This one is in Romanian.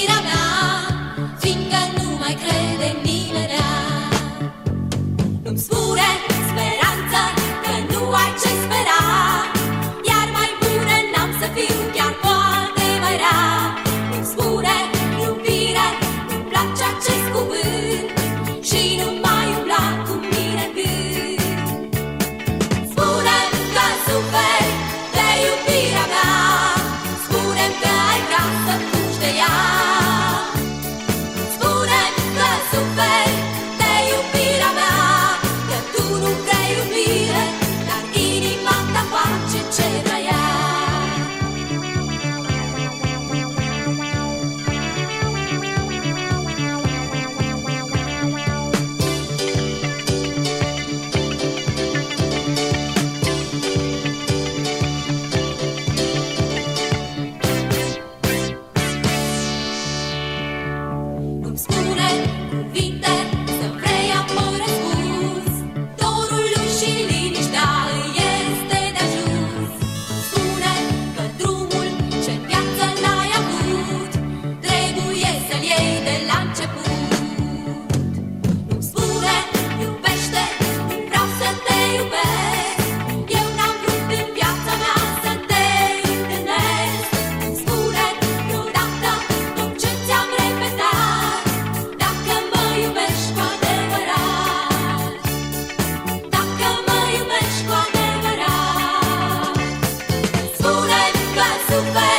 iubirea nu mai crede nimeni Nu-mi spune dreams. goodbye.